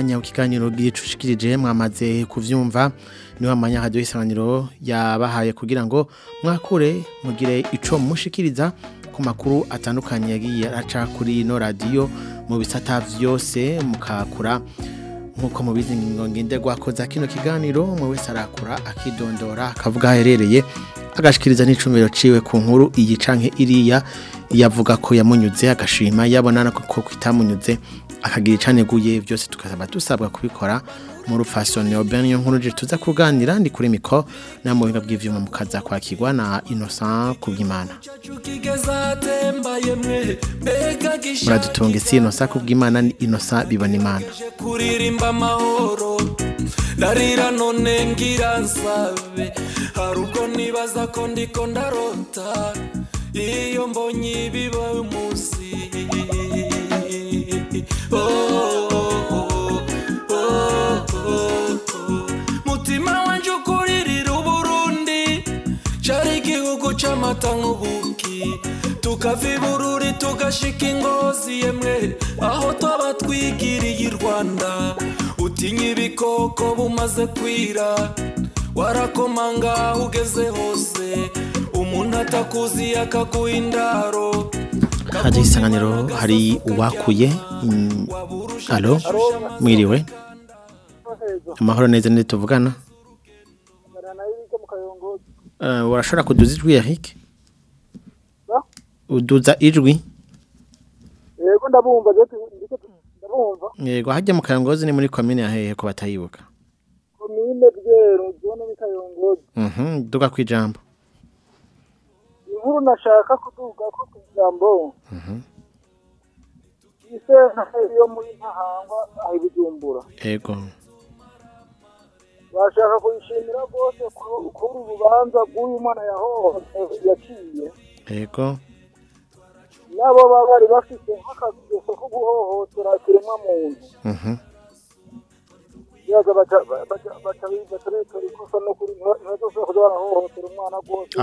N'umwanya w'ikiganiro gicushikirije mwamaze kuvyumva niwo mwanya radiyo isanganiro yabahaye kugira ngo mwakure mugire ico mushikiriza ku makuru atandukanye yagiye araca kuri ino radiyo mu bisata vyose mukakura. Nk'uko mubizi ngo ngenderwa koza kino kiganiro umwe wese arakura akidondora akavuga aherereye agashikiriza n'icumiro ciwe ku nkuru iyi canke iriya yavuga ko yamunyuze agashima yabona ko kwitamunyuze. Akagira icaneguye byose tukazaba dusabwa kubikora mu rufasoni Obenyo nkuru je tuza kuganira ndi kuri miko na mu buhinga bw'ivyuma mukaza kwakirwa na Innocent Kubwimana. Muradutunga isi Innocent Kubwimana ni Innocent bibona imana kuririmba amahoro ndarira none ngira nsabe hari ubwo nibaza ko ndiko ndarota. Iyo mbonye ibiba umunsi mutima wanje ukuririra uburundi cari igihugu c'amata nk'ubuki tukava ibururi tugashika ingozi yemwe aho twaba twigiriye i rwanda. Utinya ibikoko bumaze kwira warakomanga ugeze hose. Umuntu atakuzi akaguha indaro radiyo isanganiro hari uwakuye alo mwiriwe amahoro neza ndi tuvugana urashobora kuduza ijwi Eric uduza ijwi yego ndabumva yego hajya mu kayongozi ni muri komine ya hehe ko batayibuka komine bweru zone ni kayongozi mhm duga kwijambo inkuru nashaka kuduga ko kujambo mhm. Ise yo muri ntahangwa aho ibijumbura yego. Bashaka kuyishimira rwose ku- kuri urubanza rw'uyu mwana yahohote yaciye. Yego. Nabo baba bari bafite nk'akageso ko guhohotera ikiremwa muntu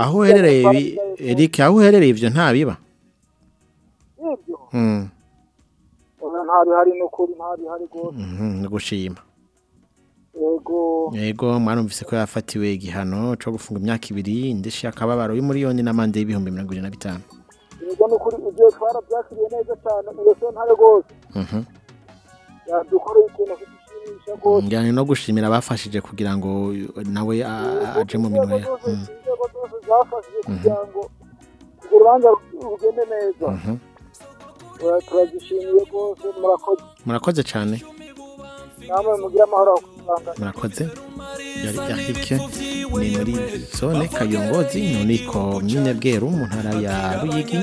aho uherereye Eric aho uherereye ntabiba? Ibyo ntabihari rwose mhm gushima yego. Mwarumvise ko yafatiwe igihano cyo gufunga imyaka ibiri indishi akababaro y'umuriyoni n'amande y'ibihumbi mirongo irindwi na bitanu. Yego n'ukuri ibyo twarabyakiriye neza cyane iyo sentare rwose mhm. Yadukoreye ikintu njyanye no gushimira abafashije kugira ngo nawe aje mu inzego zose Mhm, inzego zose zafashije kugira ngo urwo rubanza rugende neza. Mhm. Rwose murakoze. Murakoze cyane. Namwe mugire amahoro aho kusanga murakoze. Yari yahike ni muri zone kayongozi none komine bweru mu ntara ya ruyigi.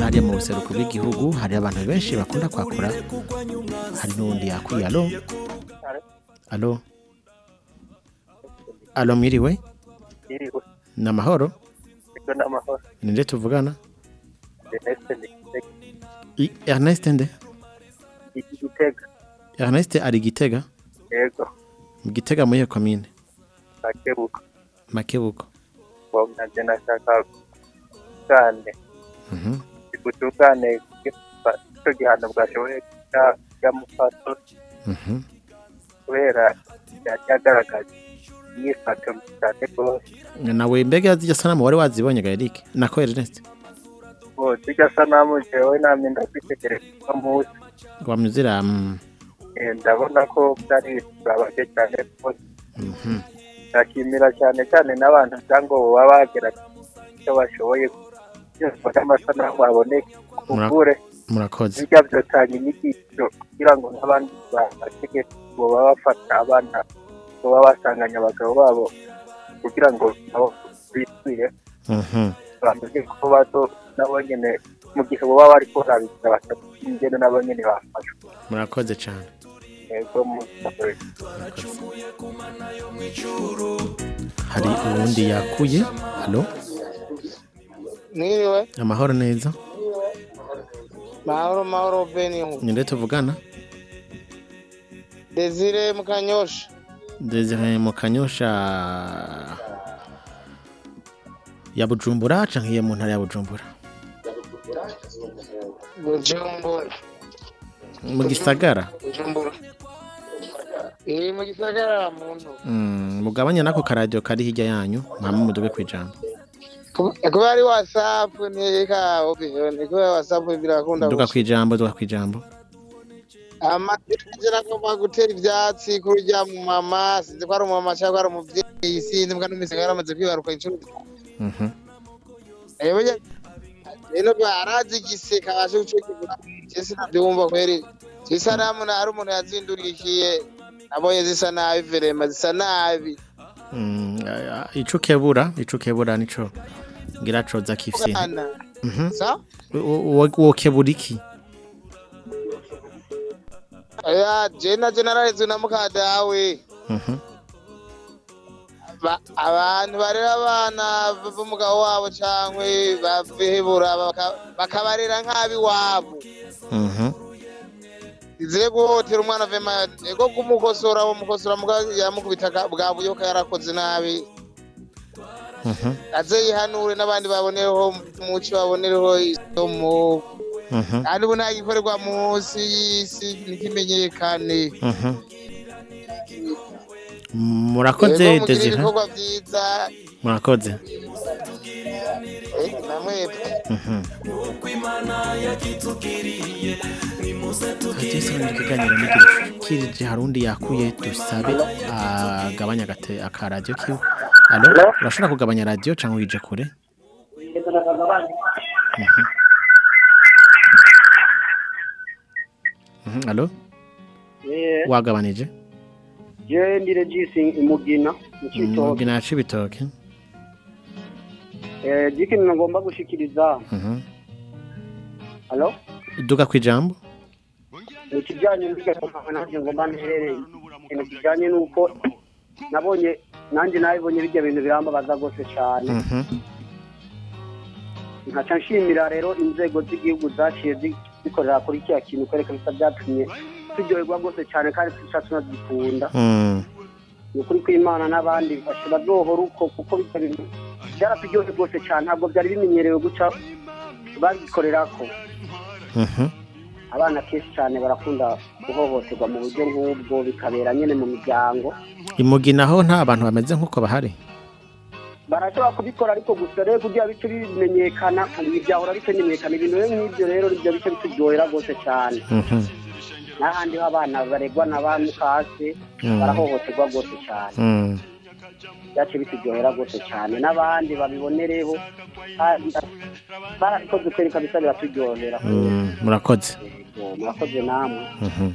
Hariya mu buseruko bw'igihugu hari abantu benshi bakunda kwakura hari n'uwundi yakwiye alo alo alo mwiriwe iriwe ni amahoro ni nde tuvugana Ernest ni I- ernest nde iki gitega ernest ari gitega gitega muri iyo komine makebuko nanje nashaka cyane gutungane icyo gihano bwashoboye byamufato Mhm. Kubera yagaragaje yifato cyane rwose. Nawe mbega zijya sanamu wari wazibonye Eric nako Ernest. Zijya sanamu jewe namye ndakwitegereza uno munsi wamuzira mm, Eh, ndabona ko byari bibabaje cyane rwose. Mhm. ndashimira cyane cyane n'abantu cyangwa baba bagerageza icyo bashoboye. Kugira amasanamu aboneke. Kuvure murakoze. Bijya byotanga inyigisho kugira ngo n'abandi batege ngo baba bafata abana ngo baba basanganya abagabo babo kugira ngo nabo bisubire Mhm. bamenye ko bato nabo nyene mu gihe baba bariko barabigira basaba ingene nabo nyene bafashwe. Murakoze cyane hari uwundi yakuye? Mwiriwe, amahoro neza? Mahoro mahoro Benihu. ninde tuvugana? Desire Mukanyosha. Desire mu kanyosha ya Bujumbura canke iyo mu ntara ya Bujumbura Bujumbura. mu gisagara Bujumbura. Iri mu gisagara muntu. Mm, mugabanya nako karadio kari hirya yanyu mpamwe muduge kwijambo Kuba ari WhatsApp nteka obiyo ni kuba WhatsApp birakunda. duga kwijambo duga kwijambo Amategeko agomba gutera ivyatsi kurya mu mama sinzi ko ari umumama cyangwa ari umuvyeyi sinzi mbwa n'umisi yaramaze kwibaruka inshuro. Mhm Rero barazi igiseka baje gucukura. Jesi nabyumva kweri. Isanamu na hari umuntu yazindurikiye nabonye zisa nabi verema zisa nabi. Mm, a- a- ico kebura ico kebura nico ngira coza kifisi Bwana. Mhm Iki Aya jena generalize na mukadawe. Mhm Ba- abantu barera abana b'umugabo wabo cyangwe bavehebura baka- bakabarera nk'abi wabo. Mhm guhotera umwana vema ego kumukosora wo mukosora muga yamukubita bwa buyoka yarakoze nabi. Mhm aze yihanure n'abandi babonereho muci babonereho isomo Mhm kandi ubu nta gikorerwa munsi y'isi ntikimenyekane. Mhm. Murakoze Desire ibikorwa vyiza murakoze. Mhm. Kiganiro n'igirikirije harundi yakuye dusabe agabanya gate akaradio kiwe. Urashobora kugabanya radio cyangwa wije kure? Mhm. Mhm wagabanije je ndi regisi imugina mu citoke Mugina yacu ibitoke eh ikintu ngomba gushikiriza Mhm. Halo duga kwijambo ikijyanye n'igatuma nanjye ngomba nterere ikintu kijyanye n'uko nabonye nanjye nabibonye bijya bintu birambabaza rwose cyane Mhm. Nkaca nshimira rero inzego z'igihugu zaciye zikorera kuri kiriya kintu kwereka bisa byatumye turyoherwa rwose cyane kandi tuca tunazikunda Mm ni ukuri kw'imana n'abandi bifashe bazohora uko kuko byaraturyoheye rwose cyane ntabwo byari bimenyerewe guca babikorerako. Mhm abana kenshi cyane barakunda guhohoterwa mu buryo nk'ubwo bikabera nyine mu miryango. Imugina ho nta bantu bameze nk'uko bahari. Barashobora kubikora ariko gusa rero kugira bice bimenyekana ibi byahora bitamenyekana ibintu rero nk'ibyo rero ni byo bice bituryohera rwose cyane. Mhm. N'ahandi ho abana baregwa na ba mukase Mm. barahohoterwa rwose cyane. Mm byace bituryohera rwose cyane. N'abandi babibonereho barabikoze kwereka bisa biraturyohera Mm, murakoze. Murakoze namwe. Mhm.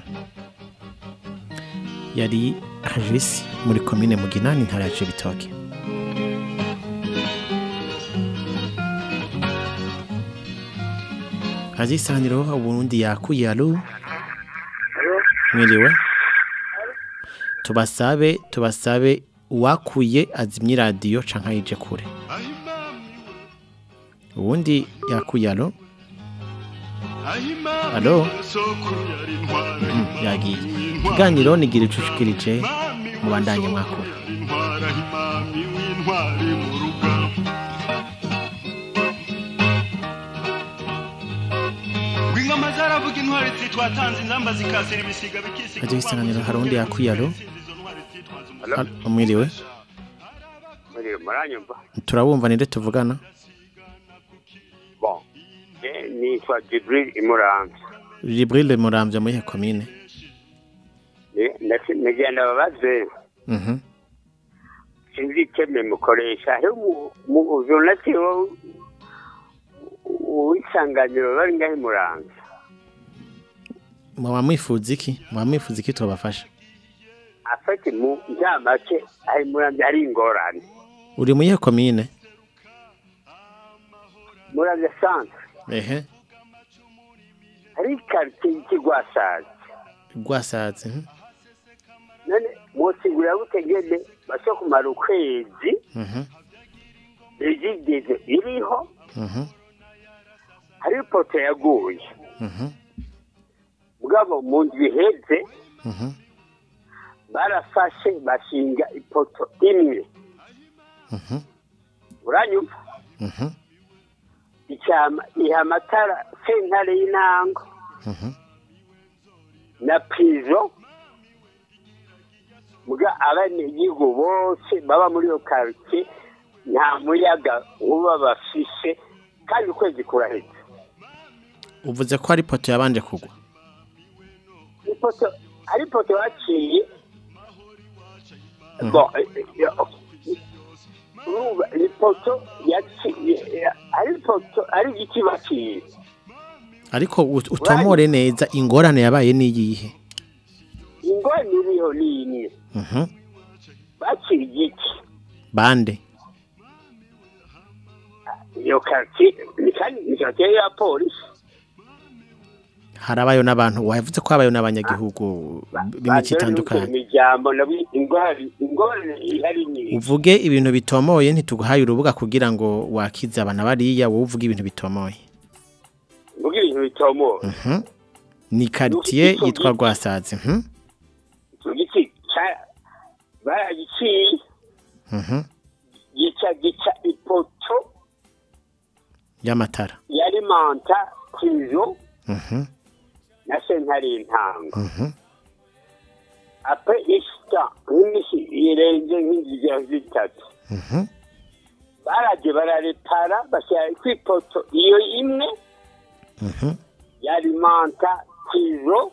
yari Regis muri komine Mugina n'intara ya Cibitoke. Azisaniro ubundi yakuye alo mwiriwe tubasabe tubasabe uwakuye azimye radio canka yije kure. Ubundi yakuye alo alo? Mhm, yagiye. Ikiganiro nigira icucikirije mubandanye mwakura intwari zitwatanze inzamba zikasira ibisiga bikisiga Radio Isanganiro hari undi? Al- mwiriwe turabumva ninde tuvugana eh nitwa Jibril Imuranza Jibril Muramvya muri komine nagenda babaze Mhm sinzi ikeme mukoresha he mu journaliste w'isanganiro bari ngahe muranza mwaba mwifuza iki mwaba mwifuza iki tubafasha afite mu njamake ari muramvya hari ingorane uri muri iyo komine muravya centre ehe. Hari quartier y'ikigwasazi rwasaze mhm, none mwosigurira butegede basho kumara ukwezi rigigeze iriho. Hari ipoto yaguye mugabo mu ndwi iheze mhm, barafashe bashinga ipoto imwe. Mhm, uranyumva? Mhm, icyama iha amatara sentare y'intango na pizo muga abanyagihugu bose baba muri iyo karitsiye nta muyaga uba bafise kandi ukwezi kuraheze. Uvuze ko hari poto yabanje kugwa. Ipoto ari ipoto baciye bon eh, eh, urumva ipoto yaciye ari ipoto ari igiti baciye. Ariko ut- utomore neza ingorane yabaye niyihe? Ingorane iriho ni imwe Mhm. baciye igiti. Bande? Iyo karitsiye ni kandi ni ya polisi. Harabayo n'abantu wavuze ko habayo n'abanyagihugu b'imico itandukanye. uvuge ibintu bitomoye ntituguhaye urubuga kugira ngo wakize abana bariya wowe uvuge ibintu bitomoye. Mvuga ibintu bitomoye. Mhm. ni Icyo yitwa Rwasaze mhm, baragiciye mhm, gica gica ipoto y'amatara. yari manta kizo Mhm, na sentare y'intango mhm, ape isita nk'imisi irenze nk'inzira zitatu mhm, baraje bararepara bashyira ku ipoto iyo imwe mhm, yari manta kizo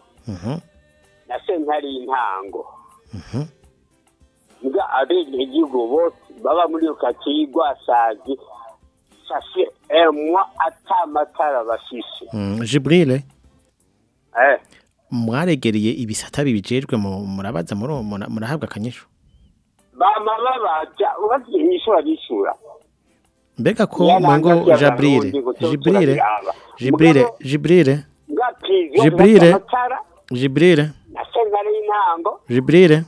na sentare y'intango mbwa abenegihugu bose baba muri iyo karitsiye y'igwasazi sashe emwa ata matara bafise Mm, Jibril eh? Mwaregereye ibisata bibijejwe mu murabaza murahabwa akanyisho bama babaja ubavyisho babishura mbega ko Yana mwango hagati y'abarundi Jabril ngo tu- Jibril turabiraba. Jibril Mugabo- Jibril ngapizo Jibril amatara Jibril na sentare y'intango Jibril eh.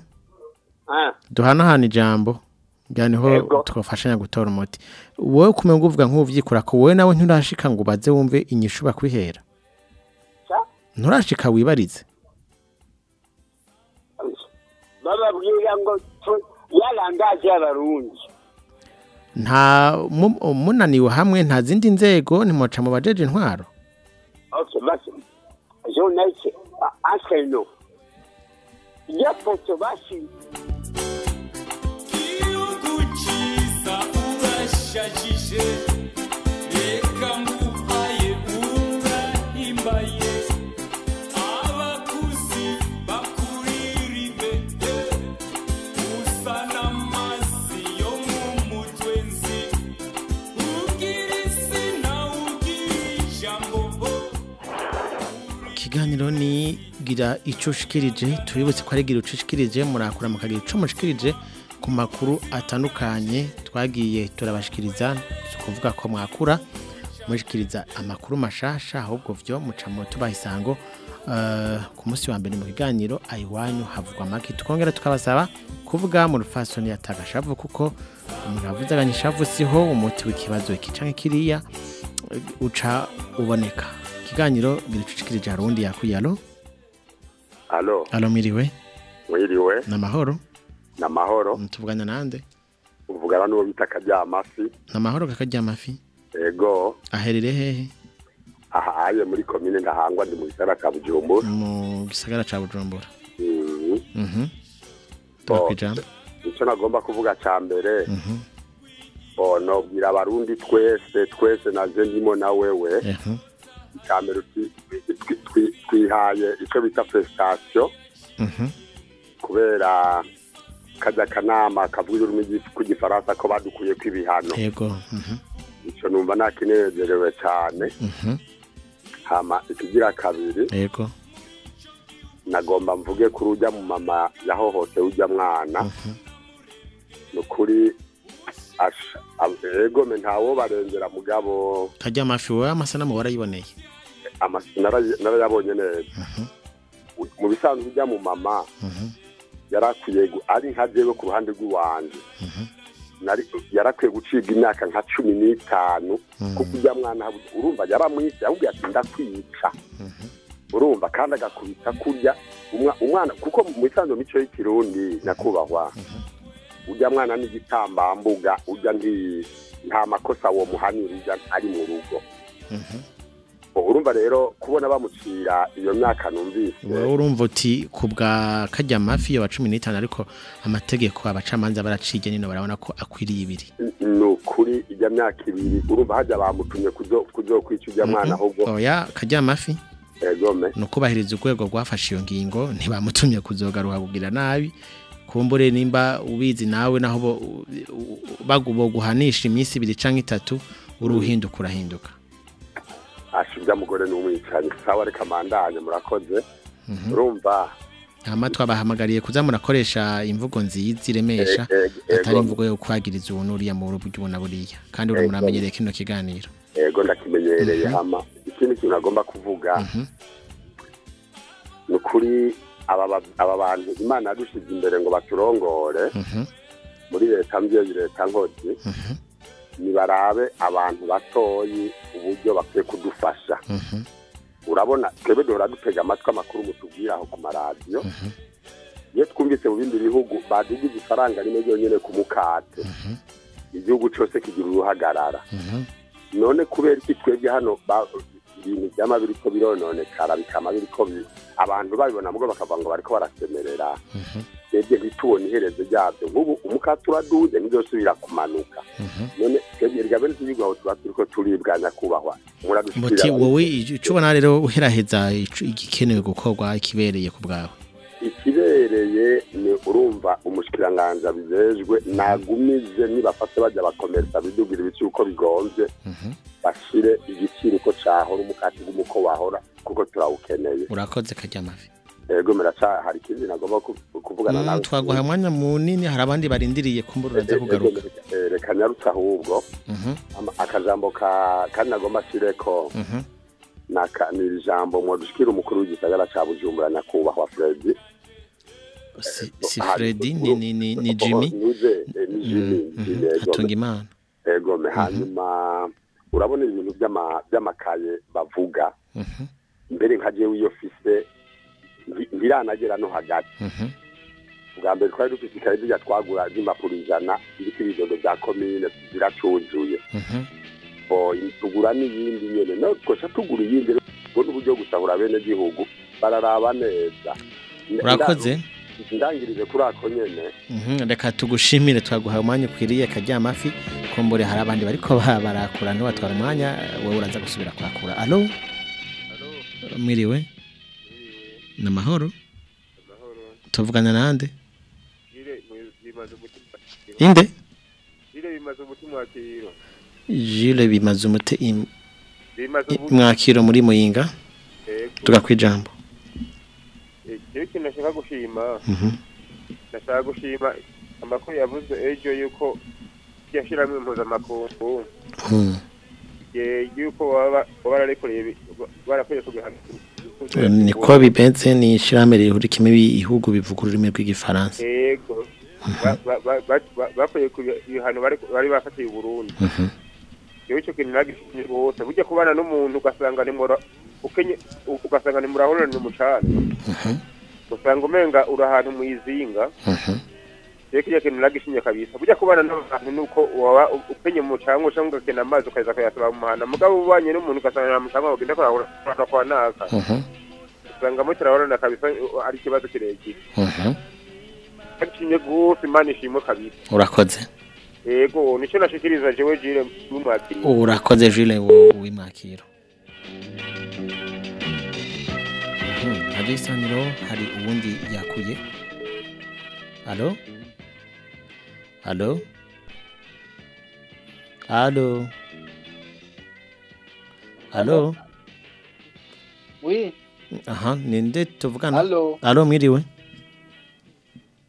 Duhanahana ijambo Yego. twafashanya gutora umuti. Wowe kumenya uvuga nk'uvyikura ko wowe nawe nturashika ngo ubaze wumve inyishu bakwihera. Nturashika wibarize. Bababwira ngo yarangaje y'abarundi nta mu- munaniwe hamwe nta zindi nzego ntimuca mu bajeje intwaro. Okay basi journaliste enseignant iyo poto bashi igihugu cyiza urashajije ikiganiro ni gira icyo ushikirije tuributse ko ari gira icyo ushikirije murakura mukagira icyo mushikirije ku makuru atandukanye twagiye turabashikiriza si ukuvuga ko mwakura mushikiriza amakuru mashasha ahubwo byo muca mu tubaha isango eh, ku munsi wa mbere mu kiganiro ayiwanyu havugwa amaki tukongera tukabasaba kuvuga mu rufasoni yatagashavu kuko umuntu avuze aganishavu siho umuti w'ikibazo iki kiriya uca uboneka. Ikiganiro gicucikirije hari uwundi yakuyalo Alo, alo miriwe mwiriwe, ni amahoro ni amahoro, tuvugana nande? Uvugana n'uwo bita Karyamafi, ni amahoro kakarya amafi. Ego, aherere hehe? Ahaye muri komine Ndahangwa ndi mu gisagara ca Bujumbura. mu gisagara ca bujumbura. Mhm. Mhm. Ico nagomba kuvuga ca mbere, Mhm. nobwira abarundi twese, twese naje ndimo na wewe, Ca mbere twi- twi- twi- twihaye ico bita prestation, Mhm. kubera kaja kanama kavuga ururimi rw'igifaransa ko badukuyeko ibihano. yego Mhm. Ico numva nakinezerewe cane. Mhm. hama ikigira kabiri yego nagomba mvuge kuri ujya mu mama yahohose ujya mwana ni ukuri asha ab- ego me ntawo barengera mugabo. Kajya amafi wowe amasanamu warayiboneye narayabonye neza. U- mu bisanzwe ujya mu mama yarakwiye gu- ari nka jewe ku ruhande rw'iwanje Nari- yarakwiye gucibwa imyaka nka cumi n'itanu kuko ujya mwana urumva yaramwise ahubwo ati ndakwica. Urumva kandi agakubita kurya. Umwa- umwana kuko mu bisanzwe mico y'ikirundi nyakubahwa ujya mwana n'igitambambuga ujya nta makosa wo muhanira ujya ari mu rugo. Urumva rero kubona bamucira iyo myaka numvise. Wowe urumva uti ku bwa kajya amafi ya cumi n'itanu ariko amategeko abacamanza baraciye nino barabona ko akwiriye ibiri. Ni ukuri ijya myaka ibiri urumva hajya bamutumye kuzo kwica ujya mwana ahubwo oya kajya egome. Ni ukubahiriza urwego rwafashe iyo ngingo ntibamutumye kuzogaruka kugira nabi. Kumbure nimba ubizi nawe naho bo- u- u- bagu- guhanisha iminsi ibiri cyangwa itatu uruhinduka urahinduka. Asha ujya mugore n'umwicanyi sawa reka mandanye murakoze. Urumva? Hama twabahamagariye kuza murakoresha imvugo nziza iremesha atari imvugo yo kwagiriza ubu n'uriya mu buryo ubu na buriya. Kandi Ego. uramuramenyereye kino kiganiro. Ego ndakimenyereye Mhm. hama ikindi kintu agomba kuvuga ni ukuri aba ba- aba bantu. Imana yadushize imbere ngo baturongore. Muri leta mbyeyi leta nkozi nibarabe abantu batoyi uburyo bakwiye kudufasha. Urabona twebwe duhora dutega amatwi amakuru mutubwira aho ku maradiyo. Iyo twumvise mu bindi bihugu badugize ifaranga rimwe ryonyine ku mukate. Igihugu cyose kigira uruhagarara. None kubera iki twebwe hano ibintu byama biriko birononekara bikama biriko bi- abantu babibona mubwo bakavuga ngo bariko barasemerera. Twebwe ntitubone iherezo ryabyo nk'ubu umukate uraduze ntizosubira kumanuka. None twebwe ryabe n'igihugu aho tuba turiko turibwa nyakubahwa muti wowe icyo ubona rero uheraheza ico- igikenewe gukorwa ikibereye ku bwawe. Ikibereye ni urumva umushikiranganji abijejwe nagumize nibafate bajya bakomersa bidugira ibiciro uko bigombye bashire igiciro uko cahora umukati w'umuko wahora kuko turawukeneye. Urakoze kajya amafi. Ego meraca hari ikindi nagomba ku- kuvugana Mm, nawe? twaguha umwanya munini hari abandi barindiriye kumbura uraza kugaruka Eh, reka nyarutse ahubwo. Ama- akajambo ka kandi nagomba ashireko naka ni ijambo mwadushikira umukuru w'igisagara ca bujumbura nyakubahwa fredi si si Freddy ni ni ni, ni Jimmy. atunga imana egome hanyuma urabona ibintu by'ama- by'amakaye bavuga. Mbere nka jewe iyo fise nti- ntiranagera no hagati. Bwa mbere twari dufise ikaye zijya twagura z'impapuro ijana ziriko ibidodo bya komine ziracuzuye bo tugura n'iyindi nyene. No twoca tugura iyindi ubwo n'uburyo gusahura bene gihugu bararaba neza. Urakoze? Ndangirije kuri ako nyene. Mhm, reka tugushimire twaguha umwanya ukwiriye kajya amafi. Kumbure hari abandi bariko ba- barakura ntibatwara umwanya wowe uraza gusubira kwakura. Alo mwiriwe? Ni amahoro? Tuvugana nande inde Jire bimaze umutima wa kiro. jile bimaze umute im- Bimaze i- umutima. mwakiro muri muyinga? Tugakwijambo. Eh, Jewe ikintu nashaka gushima. Mhm. Nashaka gushima amakuru yavuze ejo yuko yashiramwe impuzamakungu. Hmm. ye- Yuko baba bararekoreye bi- barakwiye kubihana. niko bimeze ni ishyirahamwe rihurikiyemo ibihugu bivuga ururimi rw'igifaransa Ego. Ba- ba- ba- ba- ba- Bakwiye kubihano bari bari bafatiye Burundi. Mhm. Yewe icyo kintu nagishimye rwose burya kubana n'umuntu ugasanga ni mura ukenye ugasanga ni murahurana mu cyane usanga umenga uri ahantu mu izinga rero kiriya kintu nagishimye kabisa. Burya kubana n'abantu nuko waba upenye mu cyangwa cyangwa ugakena amazi ukaza kuyasaba mu muhanda mugabo ubanye n'umuntu ugasanga nta mucanga wagenda kurahura kwa naka usanga na kabisa ari ikibazo kirekire akinye rwose imana ishimwe kabisa. Urakoze. Yego nicyo nashikiriza jewe jire n'umwakiriye urakoze jile w'imwakiro isaniro hari uwundi yakuye? Alo alo alo alo aha ninde tuvugana? Alo. mwiriwe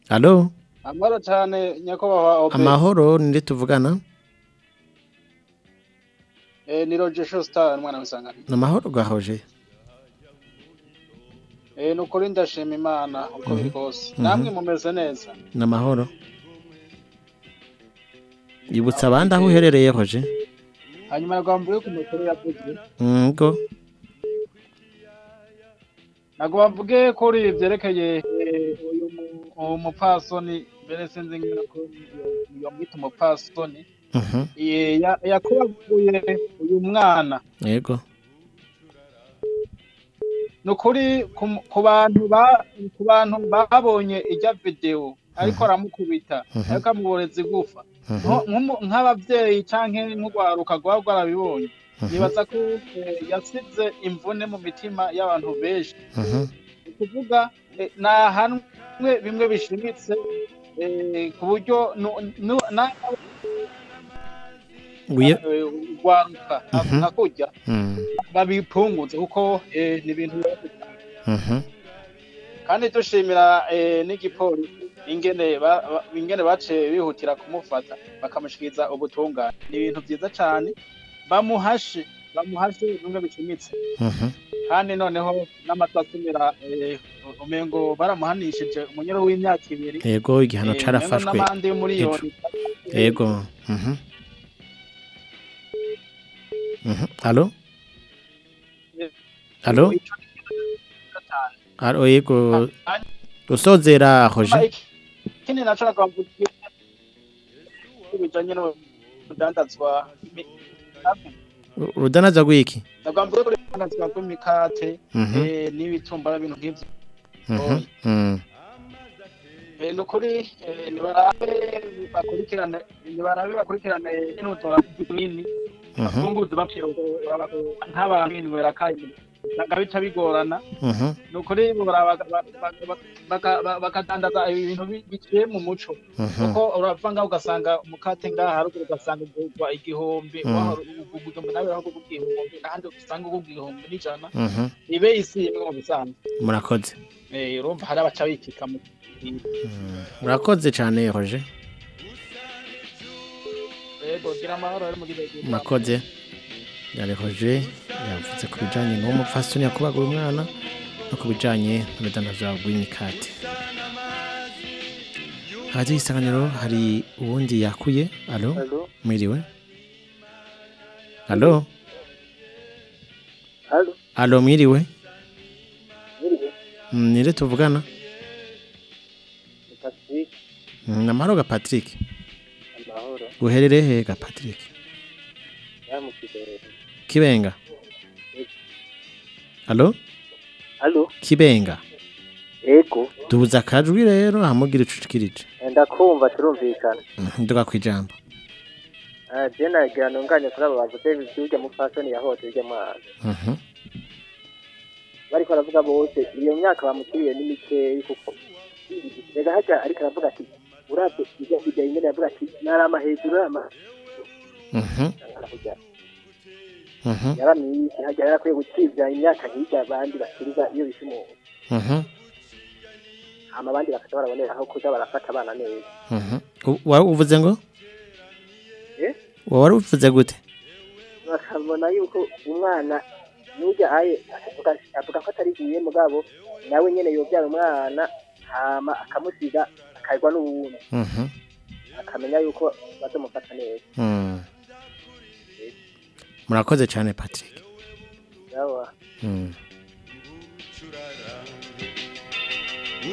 alo amahoro cyane nyakubahwa amahoro ninde tuvugana? Eh, ni roger shostar umwana w'isangano ni amahoro gahoje ni ukuri ndashima imana uko biri kose Mhm. namwe mumeze neza. Ni amahoro yibutsa abandi aho uherereye hoje hanyuma nagomba ku makuru yavuze ngo nagomba mvuge kuri byerekeye eh, uyu mupfasoni mbere sinzi ko yomwita umupfasoni Mhm. Eh, ya- yakubaguye uyu mwana yego ni ukuri ku- bantu ba- ku bantu babonye ijya videwo ariko aramukubita Mhm. ariko amuboreza igufa Mhm. Nk'ababyeyi cyangwa nk'urwaruka rwaba rwarabibonye Mhm. nibaza ko eh, yasize imvune mu mitima y'abantu benshi Mhm. ni ukuvuga eh, ni ahanwe bimwe bishimitse eh, ku buryo kurya Mm. babipunguze kuko eh, ni ibintu. Mhm. kandi dushimira eh, n'igipolisi. Ingene ba- ba- ingene baciye bihutira kumufata bakamushikiriza ubutungane. Ni ibintu byiza cyane bamuhashe bamuhashe bimwe bishimitse. Mhm. kandi noneho n'amatasumira eh, umengo baramuhanishije umunyero w'imyaka ibiri. Yego igihano Eh, carafashwe. yego. Mhm. alo alo alo yego usozera hoje ikindi naco nagomba bijanye n'urudandazwa urudanaza rw'iki kuri urudandazwa rw'imikate Mhm. eh, n'ibitumbara ibintu nk'ivyo ni ukuri nibarabe bakurikirane nibarabe bakurikirane n'utora nini bafunguze bapfira nk'abantu binwera kandi usanga bica bigorana. Ni ukuri bakadandaza ibintu bi- biciye mu muco. Mhm. kuko urava ngaho ugasanga umukate ngaha haruguru ugasanga ugurwa igihumbi nawe ugurwa igihumbi n'ahandi usanga ugurwa igihumbi n'ijana. Mhm. ibe isi imwe mu bisanzwe murakoze. Eh, urumva hari abaca bikika mu murakoze cyane hoje murakoze. Yarehoje yavuze ku bijyanye n'uwo mupfasoni yakubaguye umwana no ku bijyanye n'urudanaza rw'imikate hajya isanganiro hari uwundi yakuye. Alo mwiriwe? Alo Alo. mwiriwe? Nire tuvugana. Patrick. Mm, amahoro ga patrick. Amahoro. uherereye he ga patrick? Kibenga. Alo kibenga. Ego. duhuza akajwi rero ahamugira icucikirije Ndakumva turumvikana. nduga ku ijambo. Ah, je nagira nunganye kuri abo bavuze ivyurya mu fashion ya hotel rya mwana. Bariko baravuga bose iyo myaka bamukiriye ni mikeyi kuko rega hajya ariko aravuga ati uravye ivyo bijya ingene yavuga ati narama hejuru ama Mhm. Mhm. yaramwisi hajya yarakwiye gucibya imyaka hirya abandi bakiriza iyo bise umuntu Mhm. hama abandi bakaza baraboneraho kuza barafata abana neza wari uvuze ngo Eh? Wa wari uvuze gute bakabona yuko umwana nujya aye avuga ko atari giye mugabo nawe nyene yobyara umwana hama akamusiga akarwa n'uwundi Mhm. akamenya yuko bazomufata neza Mm. murakoze cyane patrick yawa Mm.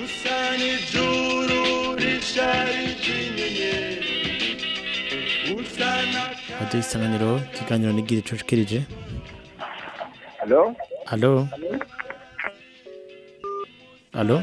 usa n'ijuru risharije inyenyeri usa hajya isanganiro ikiganiro nigira icucikirije Halo? alo alo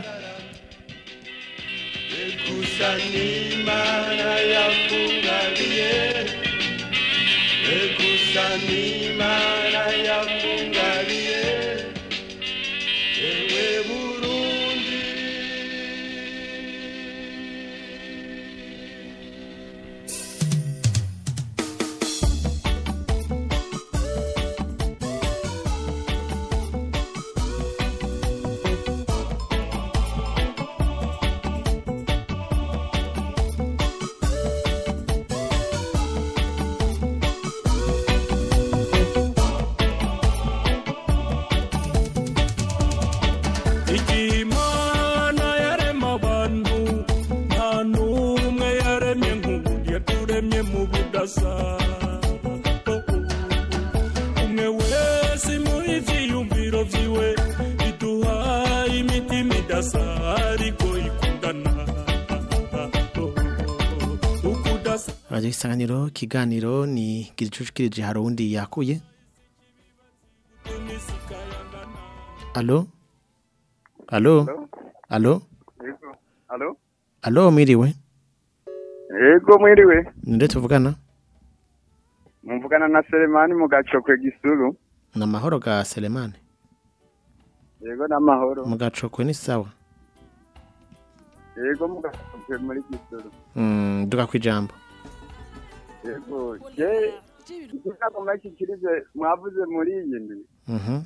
kiganiro ni gicushikirije hari undi yakuye. Allo? Allo? Allo? Alo? Allo? Mwiriwe? Ego mwiriwe. Ninde tuvugana? Muvugana na Selemani mu gacokwe gisuru. na mahoro ga Selemani. Ego n'amahoro. mu gacokwe ni sawa. Ego mu gacokwe muri gisuru. mm duka kwijambo Ego je ntabwo mwashikirize mwavuze muri iyi ndwi. mhm.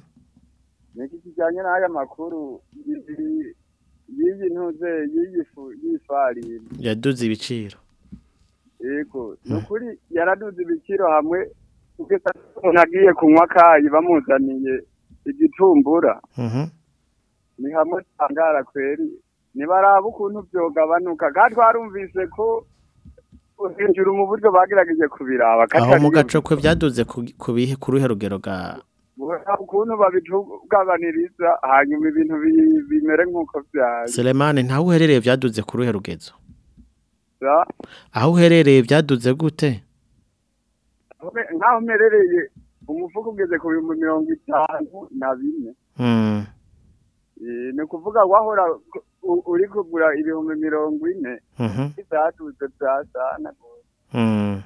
Niki kijanye n'aya makuru? Y'iyi- ntuze y'iyi fu y'ifarini. yaduze ibiciro. Ego nukuri yaraduze ibiciro hamwe ugeza umuntu agiye kunywa kayi bamuzaniye igitumbura. mhm. Ni hamwe tangara kweri. Nibaraba ukuntu byogabanuka kandi twarumvise ko hejuru mu buryo bagerageje kubiraba aho mu gacokwe byaduze ku- ruhe rugero ga? Ukuntu babitugabaniriza hanyuma ibintu bi- bimere nk'uko byaje Selemani ntaho uherereye byaduze ku ruhe rugezo? Aho uherereye byaduze gute? Aho- nk'aho mperereye umufuka ugeze ku bihumbi mirongo itanu na bine. Mm Eh, ni ukuvuga wahora uri kugura ibihumbi mirongo ine. Mhm. Byaduze byasana mm.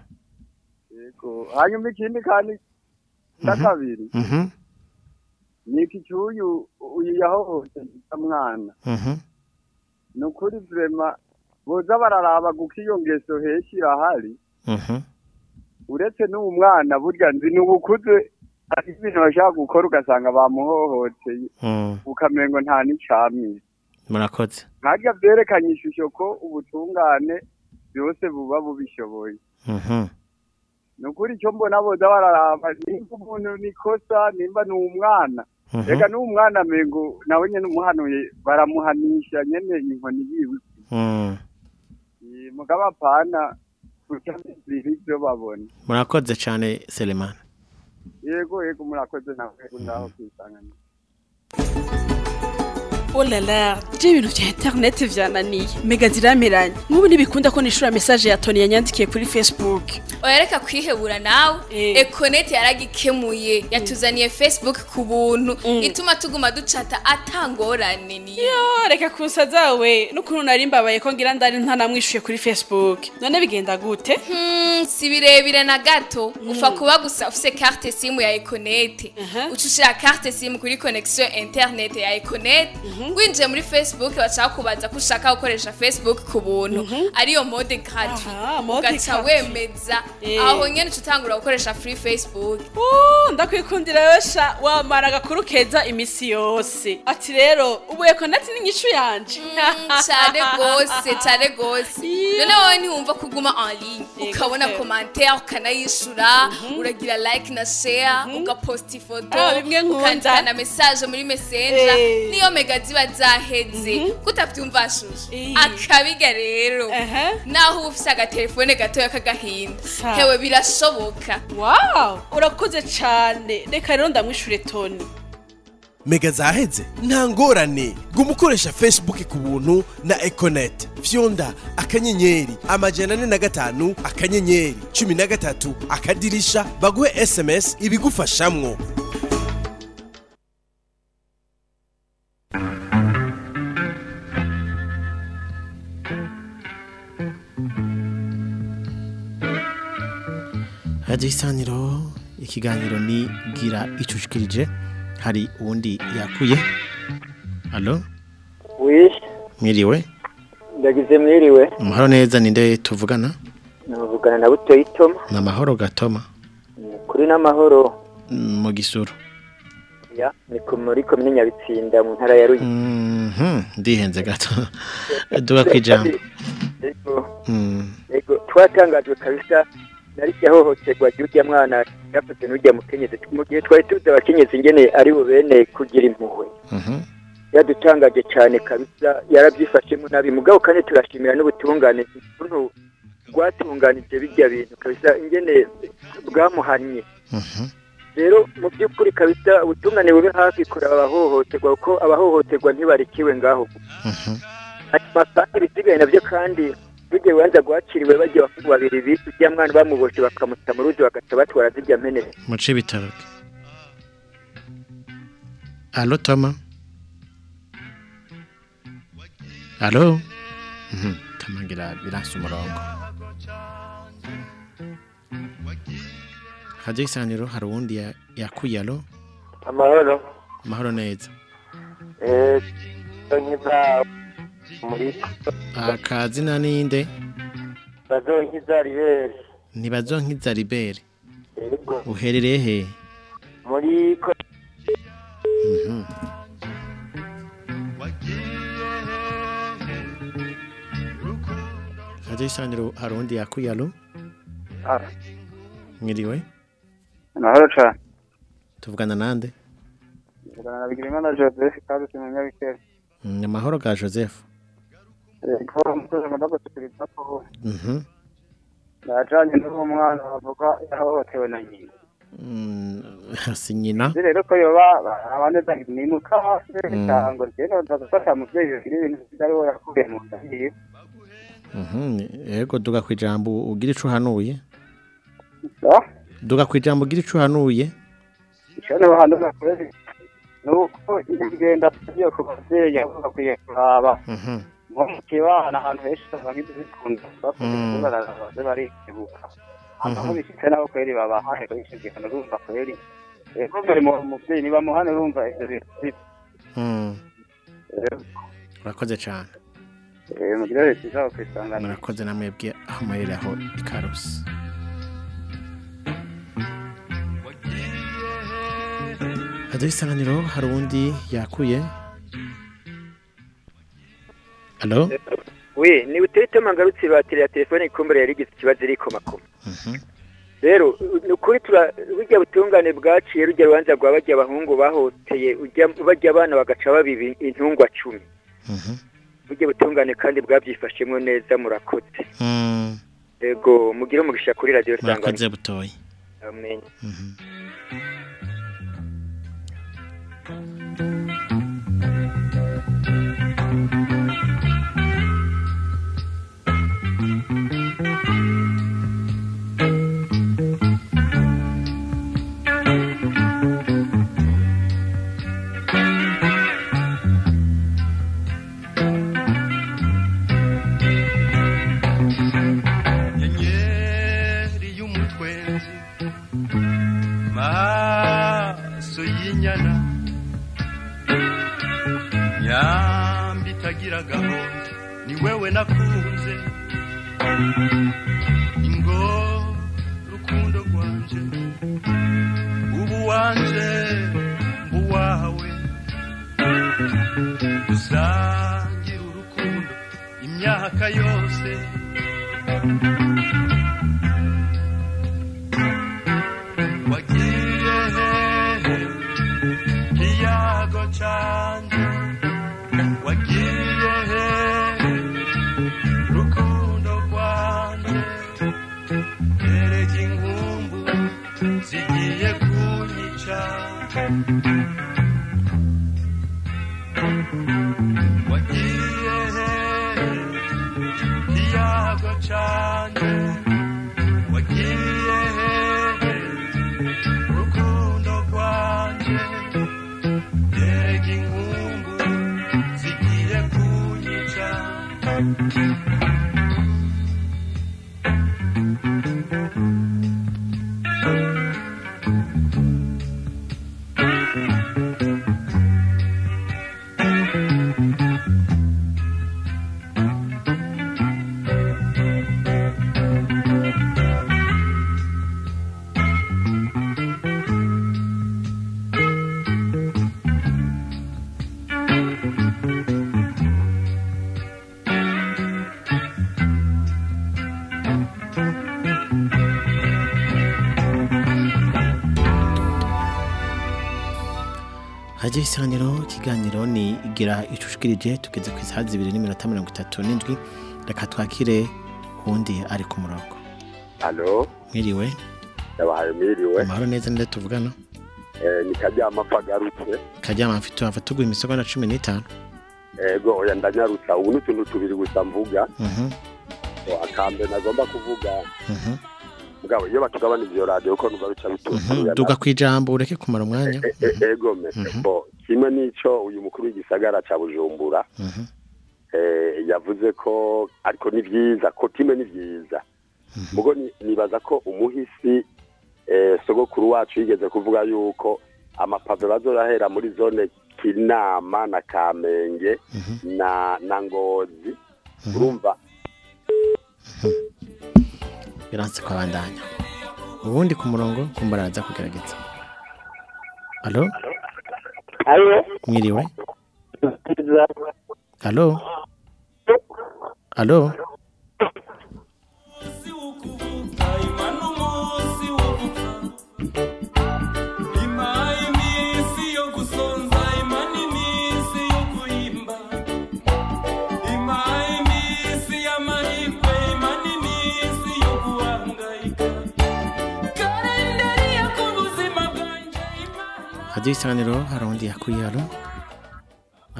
Hanyuma ikindi kandi na kabiri mhm. Ni iki cyuyu uyu yahohoteye mwana. Mhm. Ni ukuri vrema boza bararaba guko iyo ngeso henshi irahari. Mhm. Uretse n'uwo mwana burya nzi ni ubukuze hari ibintu bashaka gukora ugasanga bamuhohoteye. Mm ukamengo nta n'icamira murakoze. Nkarya vyerekanye ishusho ko ubutungane byose buba bubishoboye. Mhm ni ukuri icyo mbona boza bararaba nimba umuntu nikosa nimba ni umwana. Reka n'uwo mwana mengo nawe nyene umuhanuye baramuhanisha nyene inkoni yiwe. Mugabo apana kucyamizira ivyo babona. Murakoze cyane Selemani yego yego murakoze nawe ngaho kwisangana Oh la la, je ibintu vya internet vyananiye. Mega zirameranye. Nk'ubu ntibikunda ko nishura message ya Tony yanyandikiye kuri Facebook. oyareka kwihebura nawe. Ekoneti yaragikemuye. Yatuzaniye facebook ku buntu. Ituma tuguma ducata atangorane niyo Yo, reka kunsaza we. N'ukuntu nari mbabaye ko ngira ndari ntanamwishuye kuri Facebook. None bigenda gute? Hmm, si birebire na gato. Upfa kuba gusa ufise carte simu ya ekonete. Uca ushira carte simu kuri connexion internet ya ekonete. Winjiye muri facebook bashaka kubaza ko ushaka gukoresha facebook ku buntu. Ariyo mode gratuit ugaca wemeza. Eh. aho nyene utangura gukoresha free facebook. Oh, ndakwikundira yosha. Wamara agakuru keza imisi yose. Ati rero, ubu Econet ni nyishu yanje. cyane gose cyane gose none wowe ntiwumva kuguma en ligne. Ukabona commentaire ukanayishura uragira like na share ugaposta ifoto Ah, ukandika na message muri messenger. Eh. niyo mega ziba zaheze kutabyumva shusho akabiga rero. Naho uba ufise agatelefone gatoya k'agahinda. Hewe birashoboka. Wow, urakoze cyane. Reka rero ndamwishure Tony. mega zaheze. Nta ngorane. Guma ukoresha facebook ku buntu na econet. Fyonda akanyenyeri amajana ane na gatanu akanyenyeri cumi na gatatu akadirisha baguhe sms ibigufashamwo. Radio Isaniro ikiganiro ni gira icushikirije hari uwundi yakuye. Oui, mwiriwe? Ndagize mwiriwe. Amahoro neza ninde tuvugana? Navugana na Butoyi Toma. na mahoro gatoma Kuri n'amahoro. mm, mu gisuru. Ni ku muri komine Nyabitsinda mu ntara ya Ruyi. Mhm ndihenze gato. Duga kwijambo Ego, Mm, twatangajwe kabisa nari yahohoterwa ry'urya mwana yakoze n'urya mukenyezi. Mu gihe twari tuzi abakenyezi ingene ari bo bene kugira impuhwe. mhm. Yadutangaje cyane kabisa yarabyifashemo nabi. Mugabo kandi turashimira n'ubutungane ukuntu rwatunganije bijya bintu kabisa ingene bwamuhannye. Rero mu by'ukuri kabisa ubutungane bube hafi kureba abahohoterwa kuko abahohoterwa ntibarikiwe ngaho. Hanyuma kandi ibisigaye na byo kandi bijya urubanza rwaciriwe bajya abahungu babiri bisi ujya mwana bamuboshye bakamuta mu ruzi bagaca batwara zijya mpene muce bitaruke alo toma alo Mhm, toma ngira biranse umurongo. Hajya isaniro hari uwundi ya- yakuye alo amahoro. Amahoro neza. Eh nkiza muri akazina ninde? Bazonkiza ribere ntibazonkiza libere yego. Uherereye he? Muri ko Mhm. hari uwundi yakuye alo mwiriwe? Amahoro cyane tuvugana nande? Mvugana na bigirimana joseph karusi mu nyabikere Mm, amahoro ga joseph. Umukozi ngomba gusukiriza ko Mhm. yajanye n'uwo mwana bavuga yahohotewe na nyina. Mm, si nyina? Rero ko yoba abaneza nimuka hasi Mm. cyangwa rero ndagufata muvyeyi yogira ibintu bitari we yakuye mu nda yiwe Mhm, yego duga ku ijambo ugira ico uhanuye. Duga ku ijambo ugira ico uhanuye. Icyo ni ho hantu nakorera ni uko ingenda tugiye ku bavyeyi ahubwo bakwiye kuraba. Nko mu kibana ahantu henshi usanga nk'ibyo bikunda baze barikebuka aho bishitse nabo kweri babahaye benshi igihano urumva kweri ego bari mu muvyeyi nibamuhane urumva ivyo bintu urakoze cyane mugire leta izaba kwisangana murakoze namwebwe aho muherereye aho ikarusi hajya isanganiro hari uwundi yakuye. Alo we ni uteretse mangarutse bateri ya telefone ikumbure yari igize ikibazo iri komakoma rero ni ukuri tura burya butungane bwaciye rujya rubanza rwa bajya abahungu bahoteye ujya bajya abana bagaca babiba intungwa cumi. Burya butungane kandi bwabyifashemo neza murakoze. Mm, yego mugire umugisha kuri radiyo murakoze sangano butoyi. Amen. nishagaho ni wewe nakunze Thank you. Hajya isanganiro ikiganiro ni igira icushikirije tugeze ku isaha zibiri n'iminota mirongo itatu n'indwi. Reka twakire uwundi ari ku murongo. Alo mwiriwe? Yabahaye mwiriwe. Amahoro neza ninde tuvugana? Eh, ni karyama apfa agarutse karyama mfite wava tuguha imisegonda cumi n'itanu. Ego oya ndanyarutsa ubu ni utuntu tubiri gusa mvuga. Mhm, akambere nagomba kuvuga. Mhm, mugabo iyo batugabanije iyo radiyo ko numva bica mhm. bituruka duga ku ijambo ureke kumara umwanya. Ego me bo kimwe n'ico uyu mukuru w'igisagara ca bujumbura Mhm, eh, yavuze ko ariko ni vyiza ko kimwe ni vyiza. Mugo ni- nibaza ko umuhisi eh, sogokuru wacu yigeze kuvuga yuko amapave bazorahera muri zone kinama na kamenge na na ngozi. Urumva? Biranse kwabandanya ubundi ku murongo kumva araza kugerageza. Alo Alo. mwiriwe? Alo alo isanganiro hari undi yakuye alo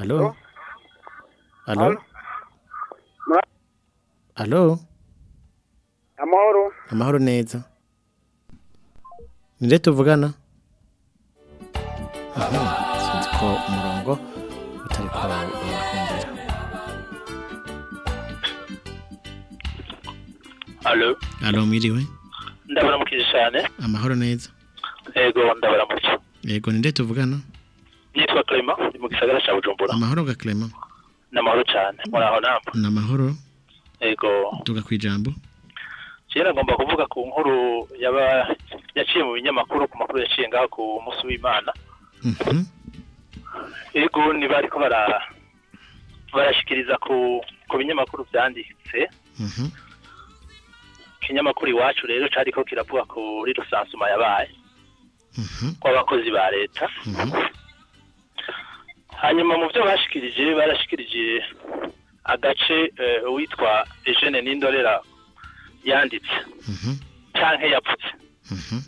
alo alo alo amahoro amahoro neza ninde tuvugana aha sinzi ko umurongo utari ko urakumbira Alo, alo mwiriwe ndabaramukije cyane. amahoro neza Ego ndabaramukije. Yego ninde tuvugana Nitwa Clement, ndi mu gisagara cya Bujumbura. amahoro ga Clement Namahoro cyane. Muri aho namba. ni amahoro Ego, tuga ku ijambo kera ngomba kuvuga ku nkuru yaba yaciye mu binyamakuru ku makuru yaciye ngaho ku munsi w'Imana. Mhm, Ego ni bariko bara barashikiriza ku ku binyamakuru byanditse. mhm, Ikinyamakuru iwacu rero cariko kiravuga kuri rusansuma yabaye mhm, kw'abakozi ba leta. mhm, hanyuma mu byo bashikirije barashikirije agace eh, uwitwa Eugene Nindorera yanditse. Mhm, canke yapfutse. Mhm,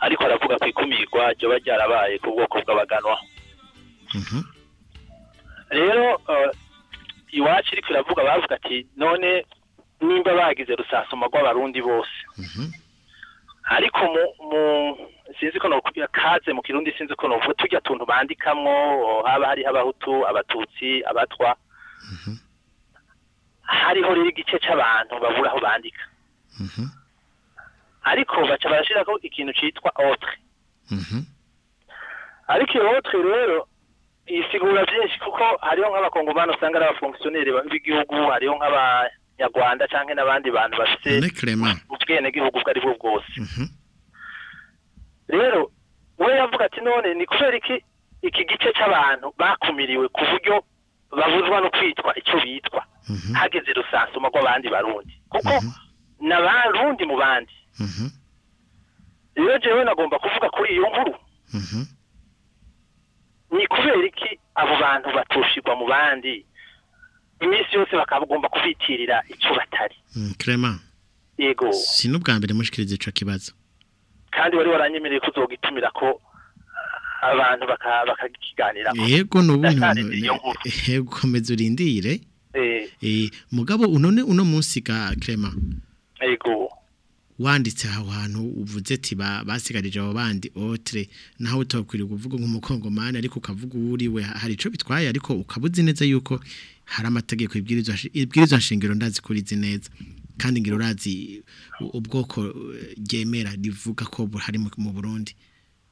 ariko aravuga ku ikumirwa ryoba ryarabaye ku bwoko bw'abaganwa. Mhm, rero eh, iwacu iriko iravuga bavuga ati none nimba bagize rusasuma rw'abarundi bose. Mhm, ariko mu mu sinzi ko nokuya kaze mu kirundi sinzi ko novuga turya tuntu bandikamwo haba hariho abahutu abatutsi abatwa. Hariho rero igice c'abantu babura aho bandika. Mhm, ariko baca barashirako ikintu citwa autre. Mhm, ariko iyo autre rero isigura byinshi kuko hariho nk'abakongomani usanga ari abafonkisiyoneri b'igihugu hariho nk'abanyarwanda canke n'abandi bantu bafite ubwenegihugu ubwo ari bwo bwose. Mhm, rero we yavuga ati none ni kubera iki iki gice c'abantu bakumiriwe ku buryo babuzwa no kwitwa icyo bitwa? Mhm, hageze rusansuma rw'abandi barundi. Kuko n'abarundi mu bandi. Mhm, rero jewe nagomba kuvuga kuri iyo nkuru. Mhm, ni kubera iki abo bantu batushirwa mu bandi? Iminsi yose bakagomba kubitirira icyo batari. Mm, Clement yego. si n'ubwa mbere mushikiriza ico kibazo. Kandi wari waranyemereye ko uzogitumira ko ah, abantu baka- bakakiganirako yego nubu Ndacarindiriye iyo nkuru. Yego komeza urindire. Eh, eh mugabo unone uno munsi ga Clement yego. Wanditse aho hantu uvuze ati ba- basigarije abo bandi otre. Naho utakwiriye kuvuga nk'umukongomani ariko ukavuga uriwe hari ico bitwaye? Ariko ukabuzi neza yuko hari amategeko ibwirizwa nshingiro ndazi kuri zi neza. Kandi ngira urazi ubwoko ryemera rivuga ko hari mu Burundi.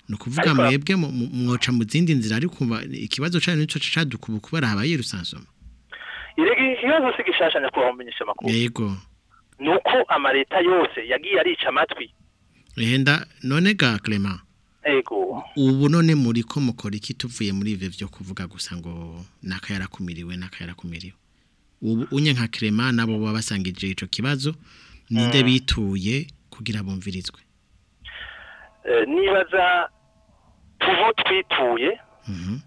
No kuvuga Ariko- mwebwe mwoca mu zindi nzira ariko ba- ikibazo cyanyu nico cadukuba kubera habaye rusansoma ikibazo si gishasha nyakubahwa mumenyesha amakuru. Yego. Ni uko amaleta yose yagiye arica amatwi. Ehenda none ga Clement. Ego. Ubu none muri ko mukora iki tuvuye muri ivyo byo kuvuga gusa ngo nakayarakumiriwe nakayarakumiriwe ubu unye nka Clement nabo baba basangije ico kibazo ninde bituye kugira bumvirizwe? Eh, nibaza tuvo twituye Mhm.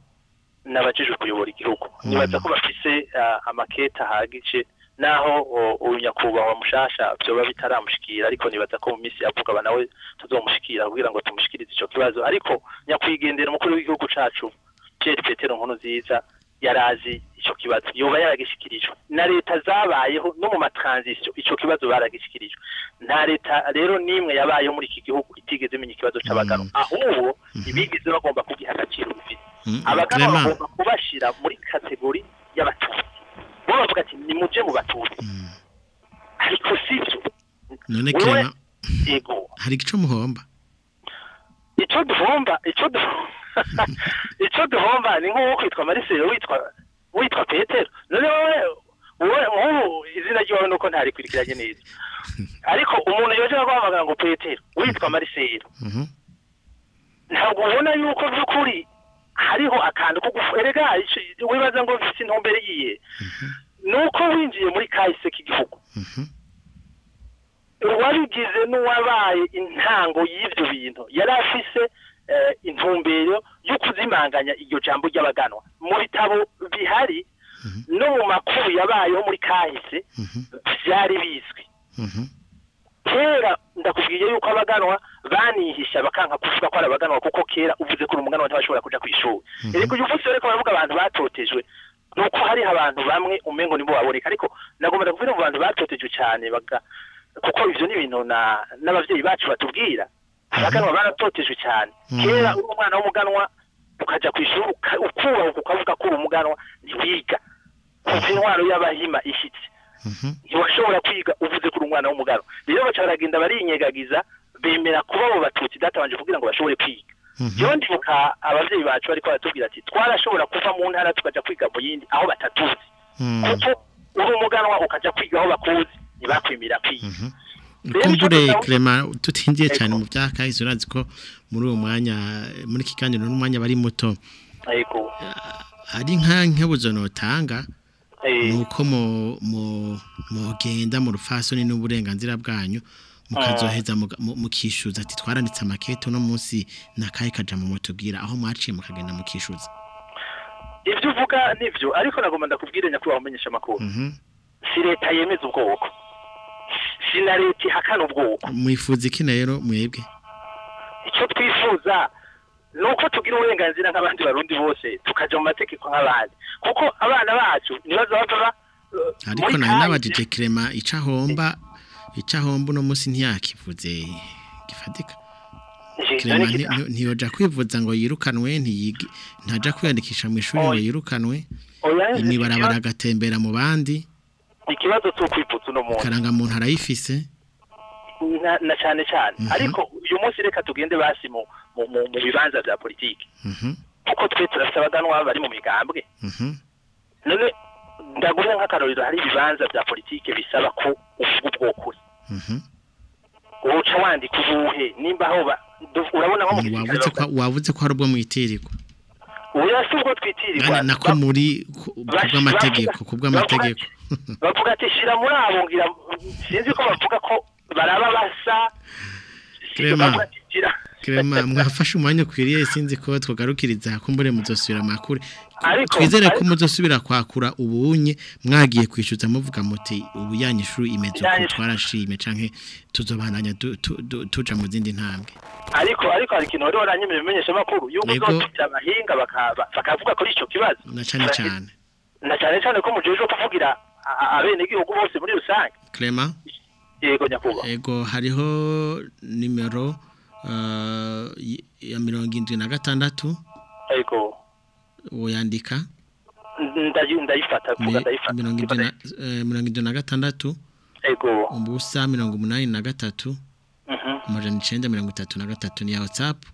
n'abajejwe kuyobora igihugu. Nibaza ko bafise ah, amakete ahagije naho uyu nyakubahwa mushasha vyoba bitaramushikira ariko nibaza ko mu minsi yavuga nawe tuzomushikira kugira ngo tumushikirize ico kibazo. Ariko nyakwigendera umukuru w'igihugu cacu Pierre Petero nkuru nziza yarazi ico kibazo. Yoba yaragishikirijwe na leta zabayeho no mu matransition ico kibazo baragishikirijwe nta leta rero nimwe yabayeho muri iki gihugu itigeze imenya ikibazo c'abagano ahubwo ibigeze bagomba kugiha agaciro bifite abagano Clement. bagomba kubashira muri kategori y'abatutsi bo bavuga ati nimuje mu batutsi ariko sivyo none yego. Hari igico muhomba? Icyo duhomba icyo duhomba icyo duhomba ni nk'uwo kwitwa marisero witwa witwa petero. None wowe nk'ubu izina ryawe nuko ntarikurikiranye neza. Ariko umuntu yoje guhamagara ngo petero witwa marisero ntabwo ubona yuko by'ukuri hariho akantu ko gufu erega wibaza ngo bifite intumbero yiye ni uko winjiye muri kahise k'igihugu uwabigize n'uwabaye intango y'ibyo bintu yari afise eh, intumbero yo kuzimanganya iryo jambo ry'abaganwa. Mu bitabo bihari no mu makuru yabayeho muri kahise byari bizwi. Kera ndakubwiye yuko abaganwa banihisha bakanka kuvuga ko ari abaganwa kuko kera uvuze ko uri umuganwa ntibashobora kuja ku ishuri ariko uyu munsi bariko baravuga abantu batotejwe. Nuko hariho abantu bamwe umengo nibo baboneka. Ariko nagomba kuvuga mu bantu batotejwe cyane kuko ivyo ni ibintu na n'abavyeyi bacu batubwira. Abaganwa baratotejwe cyane kera uri umwana w'umuganwa ukaja ku ishuri uka- ukubahuka ukavuga ko uri umuganwa ntiwiga. Kuva intwaro y'abahima ishitse. Ntiwashobora kwiga uvuze ko uri umwana w'umuganwa rero baca baragenda barinyegagiza bemera kuba abo batutsi databanje kugira ngo bashobore kwiga. Jewe ndibuka abavyeyi bacu bariko baratubwira ati twarashobora kuva mu ntara tukaja kwiga mu yindi aho batatuzi. Kuko uri umuganwa ukaja kwiga aho bakuzi ntibakwimira kwiga. Kumbure Clement tutindiye cyane mu byakahise urazi ko muri uwo mwanya muri kiganiro n'umwanya bari muto. Ariko ari nka nkebuzo notanga. Nuko mu mu mugenda mu rufasoni n'uburenganzira bwanyu mukazoheza mu- mukishuza. Ati twaranditse amakete no munsi nakaye kaja mu mutubwira. Aho mwaciye mukagenda mukishuza. Ivyo uvuga nivyo ariko nagomba ndakubwire nyakubahwa umenyesha amakuru si leta yemeza ubwoko. Si na leta ihakana ubwoko. Mwifuza iki rero? Mwebwe. Icyo twifuza ni uko tugira uburenganzira nk'abandi barundi bose tukaja mu mategeko nk'abandi kuko abana bacu nibaza bava ba ariko nawe nabajije Clement ica homba ica homba uno munsi ntiyakivuze. Gifatika. Clement nti- nti- ntiyoja kwivuza ngo yirukanwe ntaja kwiyandikisha mu ishuri ngo yirukanwe. Imibarabara agatembera mu bandi. ikibazo cyo kwiputsa uno muntu karanga muntu arayifise na, na cyane cyane Mhm. ariko uyu munsi reka tugende basi mu bibanza bya politiki. Mhm, kuko twe turafite abaganwa bari mu migambwe. Mhm. none ndaguhe nk'akarorero hari ibibanza bya politiki bisaba ko uvuga ubwoko uca wandika ubuhe? Nimba aho urabona nko mu gisirikare ko wavuze ko hari ubwo mwitirirwa oya si ubwo twitirirwa. Nako muri bw'amategeko ku bw'amategeko bavuga ati shira muri abo ngira sinzi ko bavuga ko baraba basa. Bavuga ati gira Clement mwafashe umwanya ukwiriye sinzi ko twogarukiriza kumbure muzosubira amakuru twizere ko muzosubira kwakura ubunye mwagiye kwishyuza muvuga muti ubu yanyishuri imeze uko twarashimye canke tuzobananya tuja mu zindi ntambwe. Ariko ariko hari ikintu rero baranyemera ibimenyesha amakuru yuko Yego. uzotira abahinga baka- ba- bakavuga kuri ico kibazo. Na cane cane. Na cyane cyane ko mujejwe kuvugira abenegihugu bose muri rusange. Clement? Yego nyakubahwa ego hariho nimero ya mirongo indwi na gatandatu. Woyandika ndayi- ndayifata mirongo indwi na eh, gatandatu. Ubusa mirongo umunani na gatatu. Mhm. amajana icenda mirongo itatu na gatatu. Ni ya whatsapp.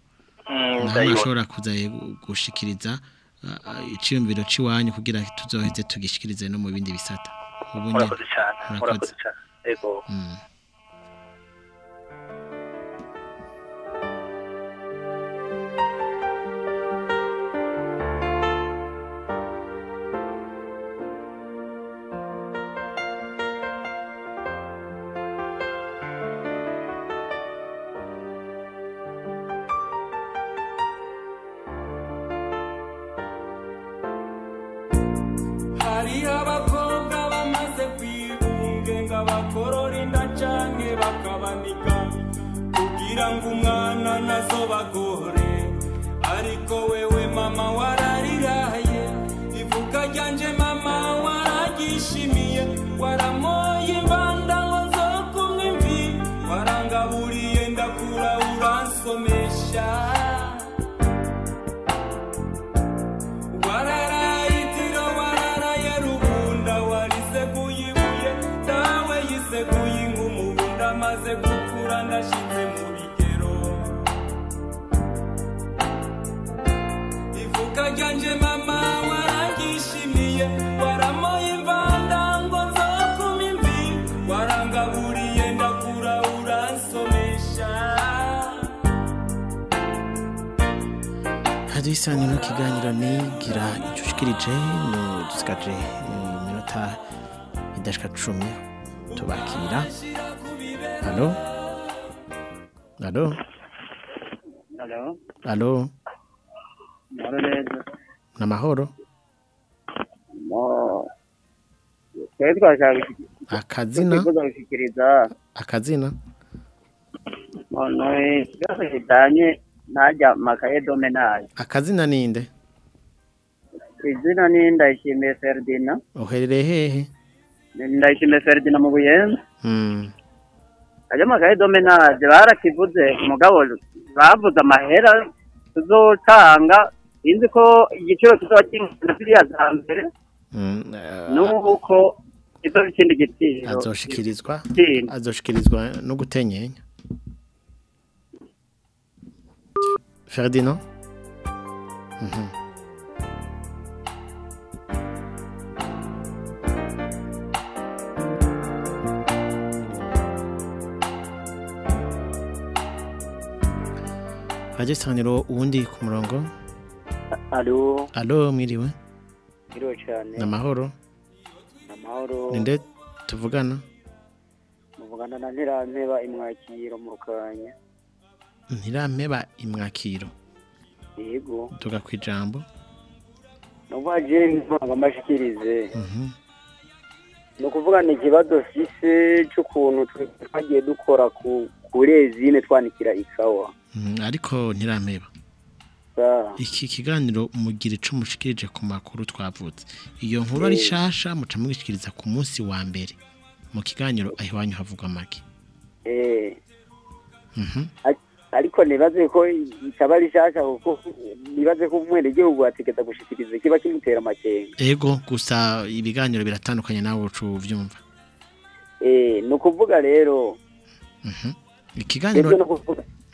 Mm, naho nashobora kuza gu- gushikiriza uh, uh, iciyumviro ciwanyu kugira tuzoheze tugishikirize no mu bindi bisata. Ubu nyene. murakoze. cyane akazina? Akazina? None ikibazo kijanye najya makaye domenage. akazina ninde Izina ni Ndayishimiye Ferdinand. uherereye hehe Ndayishimiye Ferdinand mu Buyenzi. Mm, Ajya makaye domenage barakivuze mugabo bavuze amahera tuzotanga. Sinzi ko igiciro kizoba kingana ziriya za mbere. Mm, eh, nuko izo ikindi giciro azoshikirizwa azoshikirizwa no gutenyenya Ferdinand? Mhm. Radio Isanganiro uwundi ku murongo? Alo, Alo mwiriwe? Iriwe cyane. ni amahoro Amahoro. Ninde tuvugana Muvugana na Ntirampeba imwakiro mu Rukanya. ntirampeba imwakiro Yego. tuga ku ijambo Nuvuga je mpanga mashikirize. Mhm. Ni ukuvuga ni ikibazo fise cy'ukuntu twagiye dukora ku kurezine twanikira ikawa. Mhm, ariko ntirampeba. Iki kiganiro mugira ico mushikirije ku makuru twavutse iyo nkuru ari shasha muca mugishikiriza ku munsi wa mbere mu kiganiro aho iwanyu havugwa make Eh. Mhm. Ar- Ariko nibaze ko itaba ari shasha kuko nibaze ko umwene gihugu ategeza gushikiriza kiba kimutera amakenga. ego gusa ibiganiro biratandukanye nawe ucu uvyumva Eh, ni ukuvuga rero Mhm. ikiganiro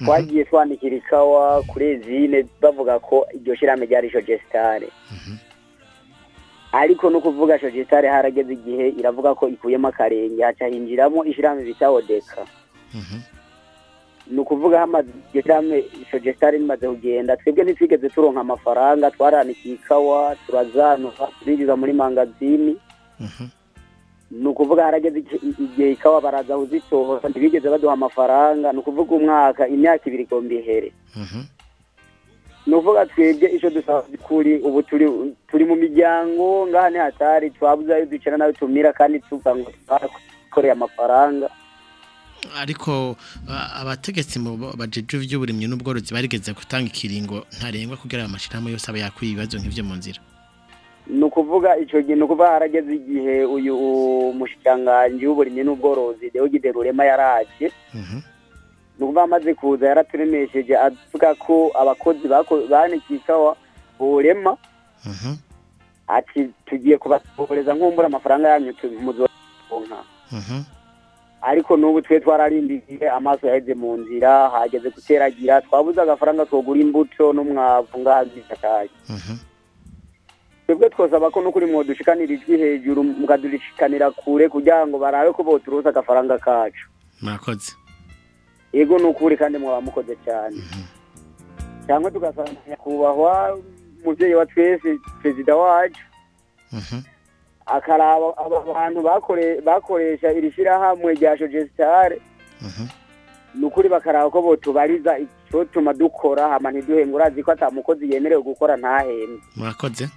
twagiye twandikira ikawa kuri ezine bavuga ko iryo shyirahamwe ryari shogesitare ariko no kuvuga shogesitare harageze igihe iravuga ko ikuyemo akarenge haca hinjiramo ishyirahamwe bita odeka. Ni ukuvuga iryo shyirahamwe shogesitare rimaze kugenda twebwe ntitwigeze turonka amafaranga twaranikiye ikawa turazanura turinjiza muri mangazini. Ni ukuvuga harageze igihe ikawa baraza kuzitora ntibigeze baduha amafaranga ni ukuvuga umwaka imyaka ibiri igomba ihere. Ni ukuvuga twebwe icyo dusaba kuri ubu turi mu miryango ngaha ni hatari twabuze ayo ducara na yo tumira kandi tuvuga ngo twarakoreye amafaranga. Ariko abategetsi bajeje ivy'uburimyi n'ubworozi barigeze gutanga ikiringo ntarengwa kugira ayo mashirahamwe yose aba yakwiye ibibazo nk'ivyo mu nzira. Ukuvuga icyo gihe ni ukuvuga harageze igihe uyu mushikiranganji w'uburimyi n'ubworozi Deogide Rurema yaraje. Ni ukuvuga amaze kuza yaraturemesheje avuga ko abakozi bako- banikiye ikawa burema ati tugiye kubasohoreza nkumbura amafaranga yanyu muzoronka ariko n'ubu twe twararindiye amaso yaheze mu nzira hageze guteragira. Twabuze agafaranga twogura imbuto n'umwavu ngaha zisakaye twebwe twosaba ko n'ukuri mwodushikanira ijwi hejuru mukadushikanira kure kugira ngo barabe ko boturonsa agafaranga kacu. Murakoze. Yego ni ukuri kandi mwaba mukoze cyane cyangwa tugasanga nyakubahwa umubyeyi wa twese perezida wacu. Akaraba aba bantu bakore- bakoresha iri shyirahamwe rya shogesitare ni ukuri bakaraba ko botubariza icyotuma dukora hama ntiduhembwe urazi ko ata mukozi yemerewe gukora ntahembwe murakoze.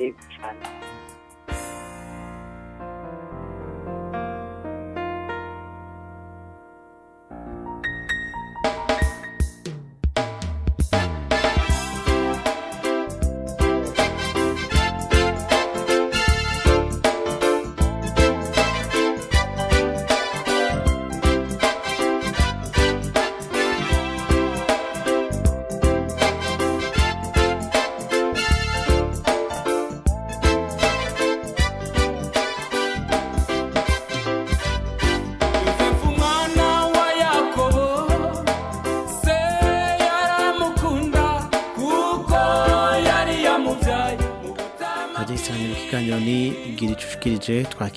Yego cyane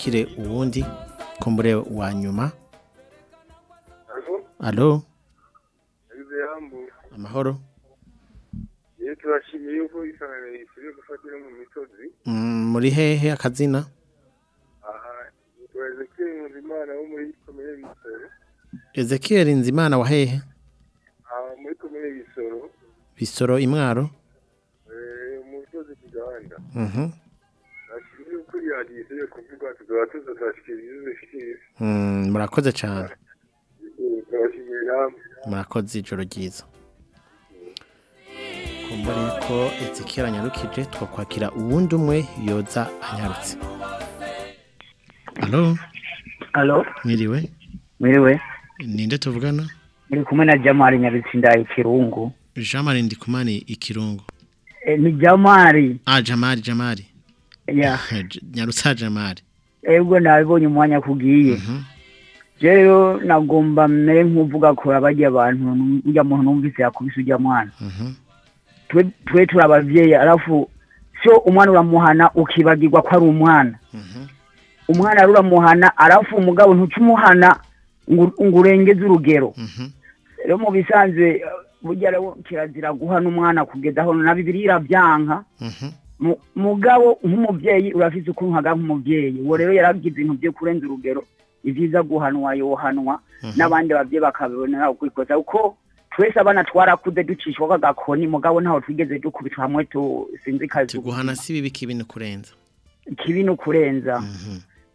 icucikirije uwundi kumbure wa nyuma. Alo amahoro. Iyo turashimiye yuko isanganiro isubire gufatira mu misozi. Mm, muri hehe akazina? Aha tuweze nzimana wo muri komine bisoro. Ezekiel nzimana wa hehe? Ah muri komine bisoro. Bisoro imwaro. Eh, mu misozi ku gahanda. Mhm. Iradiyo isubire kuvuga tuzaba tuzatashikiriza izo zifitiye Mm, murakoze cyane murakoze ijoro ryiza kumbure ko ezekiel anyarukije twakwakira uwundi umwe yoza anyarutse. Alo Alo, mwiriwe? Mwiriwe. ninde tuvugana? Muri kumwe na Jamali Nyabitsinda Ikirungu. jean marie ndikumani ikirungu E, ni Jamali. ah jamari jamari nyarutsa jamari Ego nabibonye umwanya kugiye. Rero nagomba mere nk'uvuga ko abajya abantu ujya muntu numvise yakubise ujya mwana. Twe twe turi abavyeyi arafu sio umwana uramuhana ukibagirwa ko ari umwana. Umwana ari uramuhana arafu umugabo ntucumuhana ngo urengeze urugero. Rero mu bisanzwe burya kirazira guhana umwana kugeza aho na Bibiliya iravyanka. Mu- mugabo nk'umuvyeyi urafise ukuntu uhaga nk'umuvyeyi uwo rero yaragize ibintu byo kurenza urugero ivyiza guhanwa yohanwa n'abandi bavyeyi bakabibonera ukwikoza kuko twese abana twarakuze ducishwa kagakoni mugabo ntaho twigeze dukubitwa hamwe tusinzi kazi. Guhana si bibi kibi ni kurenza? Kibi no kurenza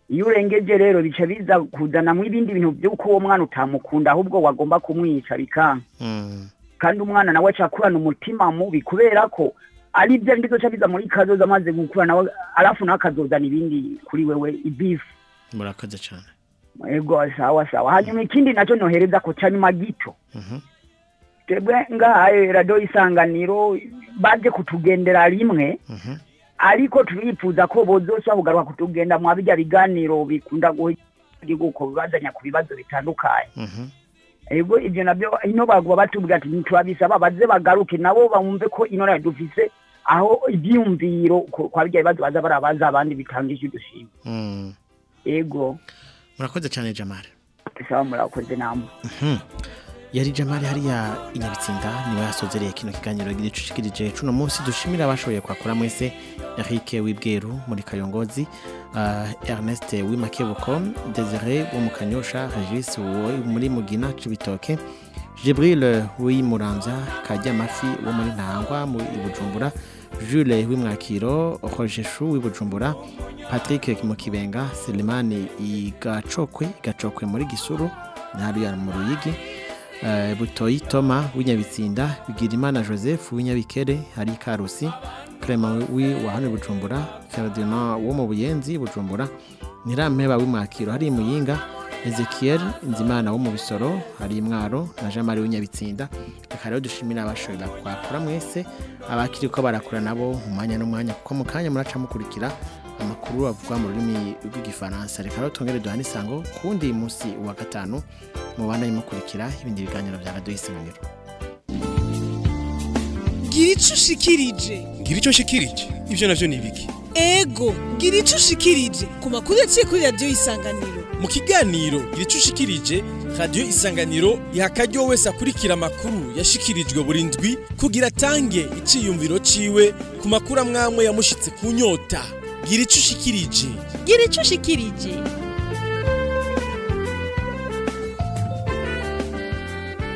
iyo urengeje rero bica biza kuzanamwo ibindi bintu by'uko uwo mwana utamukunda ahubwo wagomba kumwica bikanka Mm. kandi umwana nawe acakurana umutima mubi kubera ko ari byo bizoca biza muri kazoza amaze gukura nawe alafu nawe akazozana ibindi kuri wewe ibifu murakoze cyane ego sawa sawa. Hanyuma ikindi na cyo nohereza ko cyanyuma gito twebwe ngahaye radiyo isanganiro baje kutugendera rimwe ariko turifuza ko bozosha kugaruka kutugenda mwa bijya biganiro bikunda guhuguko bibazanya ku bibazo bitandukanye ego ibyo na byo ino baguba batubwira ati ntitwabisaba baze bagaruke nabo bumve ko ino dufise aho ibyiyumviro kwa bijya bibazo baza barabaza abandi bitangisha udushima Mm. ego murakoze cyane jamari sawa murakoze namwe. Mhm. yari jamari hariya inyabitsinda ni we yasozereye kino kiganiro gicushikirije cuno munsi dushimira abashoboye kwakora mwese. Eric Wibweru muri Kayongozi uh, Ernest Wimakebuko Desire wo mu Kanyosha Regis wo muri Mugina Cibitoke Jibril Wimuramvya Kajya Mafi wo muri Ntangwa mu Bujumbura Jules Wimwakiro Roger Chou w'ibujumbura Patrick Mukibenga Selimani Igacokwe Igacokwe muri Gisuru ntari ya mu Ruyigi Eh, butoyi toma w'inyabitsinda bigirimana joseph w'inyabikere hari karusi clement wi wa hano i bujumbura ferdinand wo mu buyenzi bujumbura ntirampeba w'imwakiro hari muyinga ezekiel nzimana wo mu bisoro hari imwaro na jean marie w'inyabitsinda reka rero dushimira abashoboye kwakura mwese abakiri ko barakura nabo mu mwanya n'umwanya kuko mu kanya muraca mukurikira amakuru avugwa mu rurimi rw'igifaransa. Reka rero twongere duhane isango ku wundi munsi wa gatanu mubana mukurikira ibindi biganiro bya radiyo isanganiro gira ico ushikirije. Ngira icyo nshikirije ibyo navyo ni ibiki ego gira ico ushikirije. Ku makuru yaciye kuri radiyo isanganiro mu kiganiro icyo ushikirije radiyo isanganiro iha akaryo wese akurikira amakuru yashikirijwe buri ndwi kugira atange iciyumviro ciwe ku makuru amwamwe yamushitse ku nyota. Gira icyo ushikirije. Gira ico ushikirije.